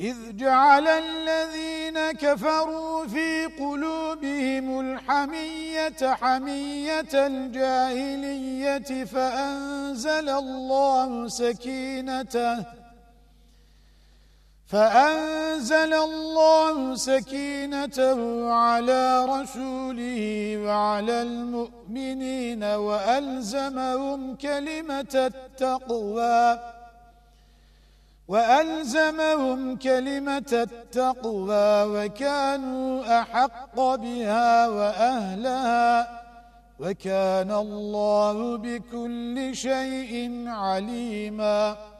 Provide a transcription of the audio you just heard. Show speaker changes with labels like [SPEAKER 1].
[SPEAKER 1] إذ جعل الذين كفروا في قلوبهم الحمية حمية الجاهلية فأنزل الله سكينته فأنزل الله سكينته على رسوله وعلى المؤمنين وألزمهم كلمة التقوى وألزمهم كلمة التقوى وكانوا أحق بها وأهلها وكان الله بكل شيء عليماً